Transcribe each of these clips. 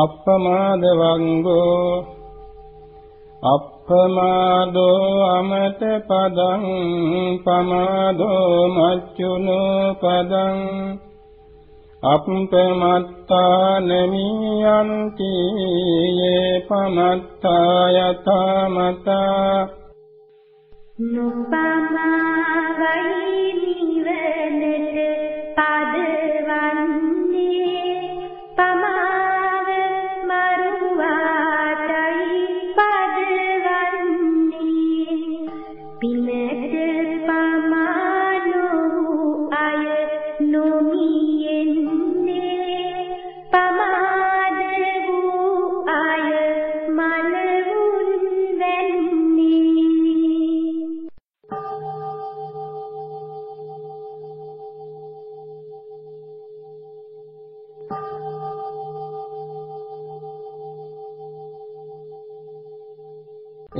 අප්පමාද වංගෝ අප්පමාදෝ අමත පදං පමාදෝ මච්චුනෝ පදං අප්පමත්තා නමියන්ති යේ පමත්තා යථා මතා නුපමාවයි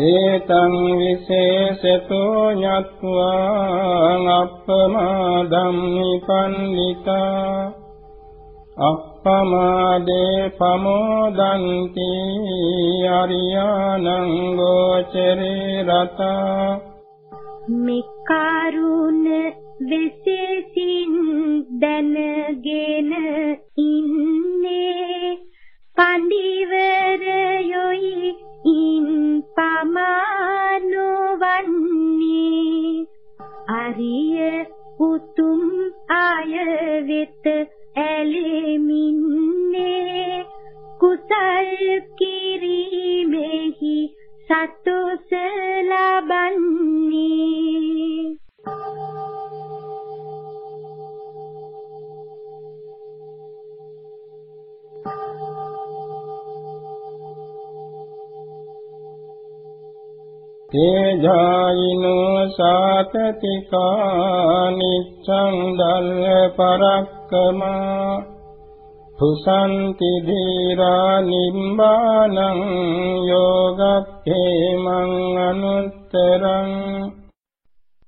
ඒතං විශේෂතෝ ඤත්වා අප්පමාදම් නිපන්නිතා අප්පමාදේ පමෝදන්ති අරියානං ගෝචරේ රතා මිකාරුණ විශේෂින් දැනගෙන ඉන්නේ පඬිවරයොයි පමානවන්නේ. අරිය උතුම් ආය වෙත ඇලෙමින්නේ සාතතිකා නිච්ඡං දල්ල පරක්කමා. පුසන්ති ධීරා නිම්බානං යෝගක්ඛේමං අනුත්තරං.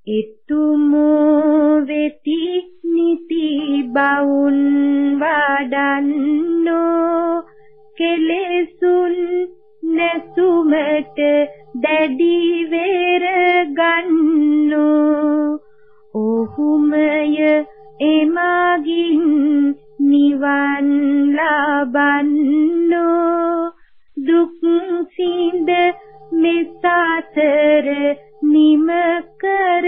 ඉතුමෝ වෙති නිති බවුන් වඩන්නෝ. කෙලෙසුන් නැසුමට දැඩි වේර එමගින් නිවන් ලබන්නෝ. දුක් සිඳ මෙසතර නිම කර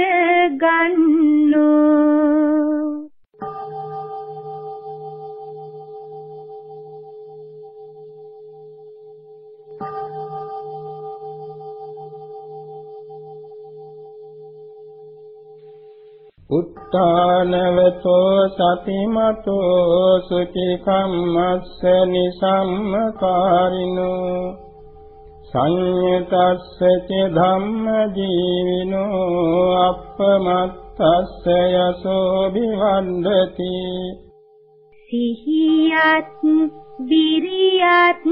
උත්තානවතෝ සතිමතෝ සුචි කම්මස්ස නිසම්මකාරිනෝ සංයතස්ස ච ධම්ම ජීවිනෝ අප්පමත්තස්ස යසෝ විවණ්ඩති සිහියත් විරියත්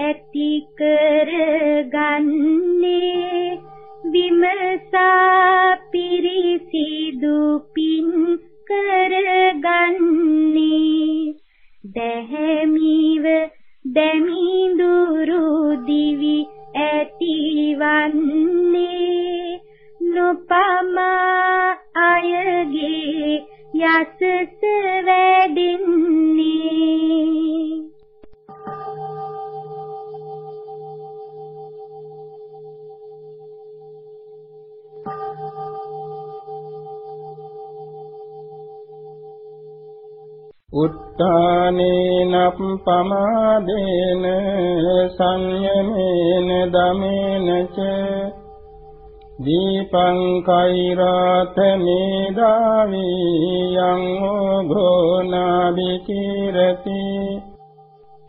ඇති කරගන්නේ විමසා පිරිසිදු පින් කරගන්නේ. දැහැමිව දැමිඳුරු දිවි ඇතිවන්නේ. නොපමා අයගේ යසස උත්තානේනප් පමාදේන සංයමේන දමේන ච දීපං කෛරාත මේදාවි යං ඕඝෝනාබිකිරති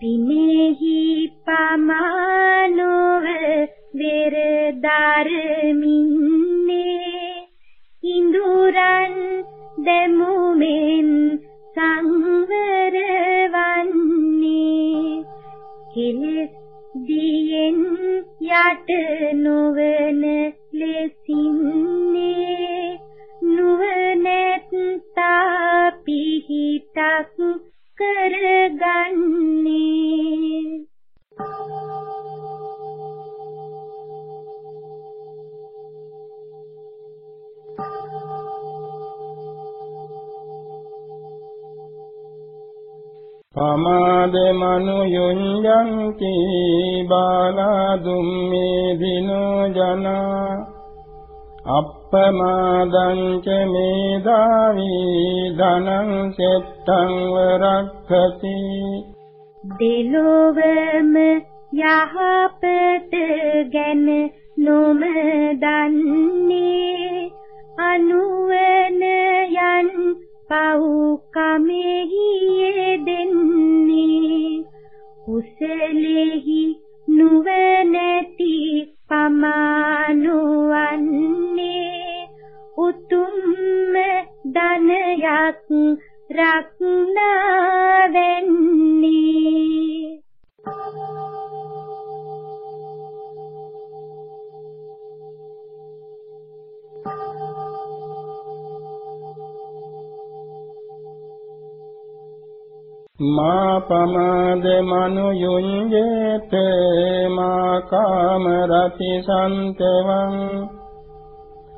පිනේහි පමානොව වෙරදාරමින්නේ ඉඳුරන් දෙමුමෙන් පමාදේ මනු යුඤ්ජන්ති බාලා දුම්මේ දිනෝ ජනා අප්පමාදං ච මේදාවි ධනං සෙත්තං වරක්ඛති දෙලොවම යහපත ගැන නොම දන්නේ අනුවන යන් පව් කමෙහි යෙදෙන්නේ කුසලෙහි නුවණැති පමානුවන්නේ උතුම්ම ධනයක් රක්නා පමාද මනු යුඤ්ජේත මා කාම රති සන්තවං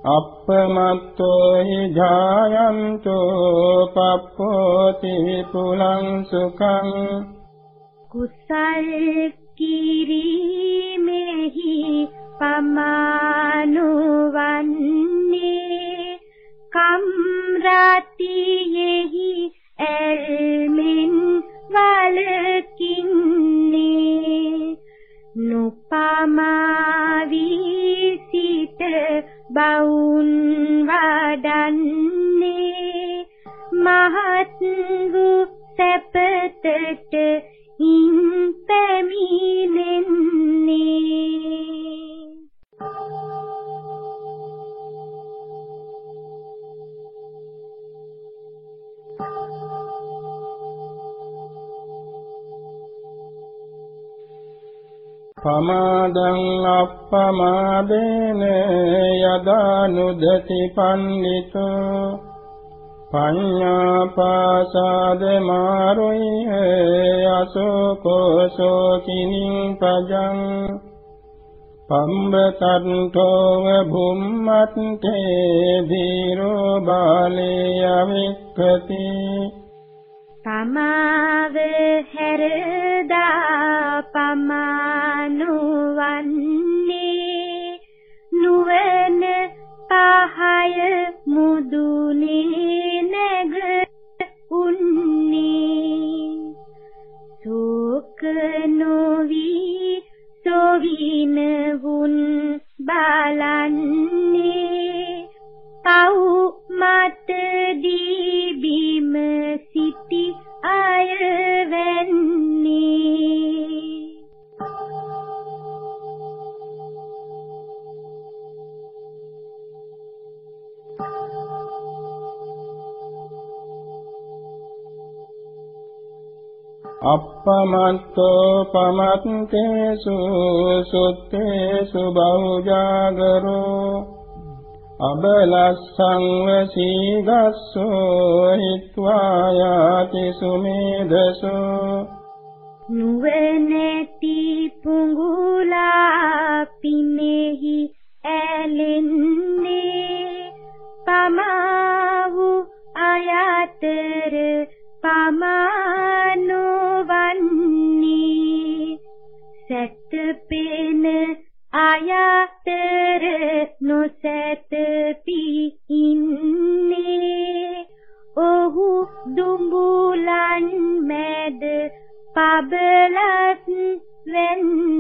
අප්පමත්තෝ හි ජායන්තෝ පප්පෝති පුලං සුඛං කුසල් කිරීමෙහි පමානුවන්නේ කම් රාතියෙහි පමාදං අප්පමාදේන යදානුදති පන්නිතෝ පඤ්ඤාපාසාද මාරුයි අසෝකෝ සෝකිනින් පජං පම්බතන්තෝව භුම්මත්තේ ධීරෝ බාලේ අවික්ඛති පමාව හැරදා පමානුවන්නේ නුවණ පහය මුදුනේ අප්පමත්තෝ පමත්තේසු සුත්තේසු බහුජාගරෝ අබලස්සං වසීගස්සෝ හිත්වා යාති සුමේදසෝ නුවණැති පුඟුලා නොසැතපි ඉන්නේ. ඔහු දුඹුලන් මැද පබලත් වෙන්නේ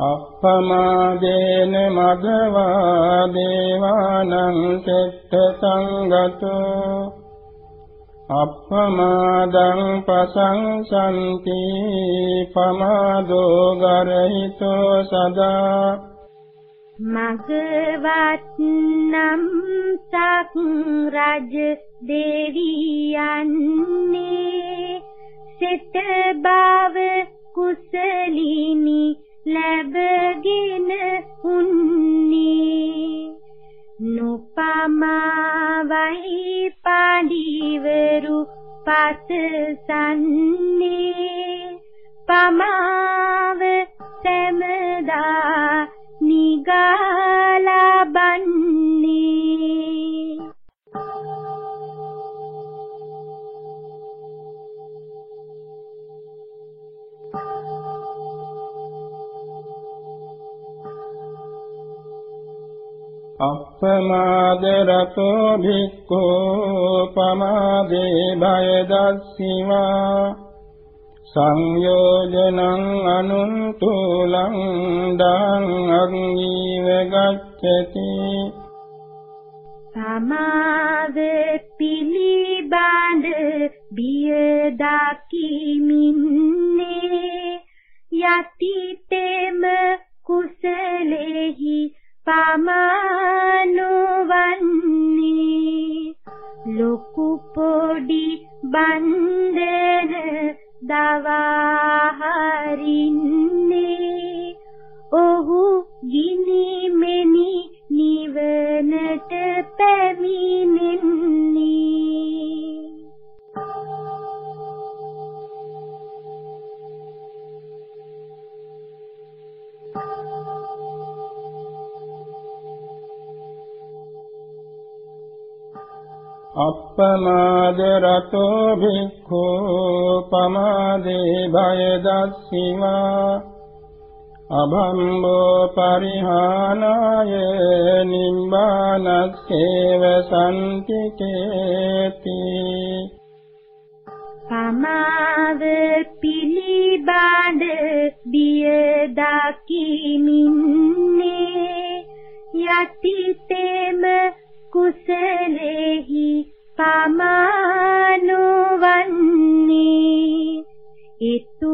අප්පමාදේන මගවා දේවානං සෙට්ඨ සංගතෝ අප්පමාදං පසංසන්ති පමාදෝ ගරහිතෝ සදා මගවත් නම් සක් රජ දෙවියන්නේ සිත බව අප්පමාද රතෝ භික්ඛෝ පමාදේ භය දස්සිවා සංයෝජනං අනුන්තුලං දං අග්නීව ගච්ඡති සමාද පිළිබඳ බිය දකිමින්නේ යතිතෙම කුසලෙහි පමානුවන්නේ ලොකු පොඩි බන්දන දවා හරින්නේ ඔහු ගිනි අප්පමාද රතෝ භික්ඛෝ පමාදේ භය දස්සිවා අභම්බෝ පරිහානාය නිම්බානස්සේව සම්තිකේති පමාව පිළිබඳ බිය දකිමින්නේ යතිතෙම කුසලෙහි පමානුවන්නේ එතුමා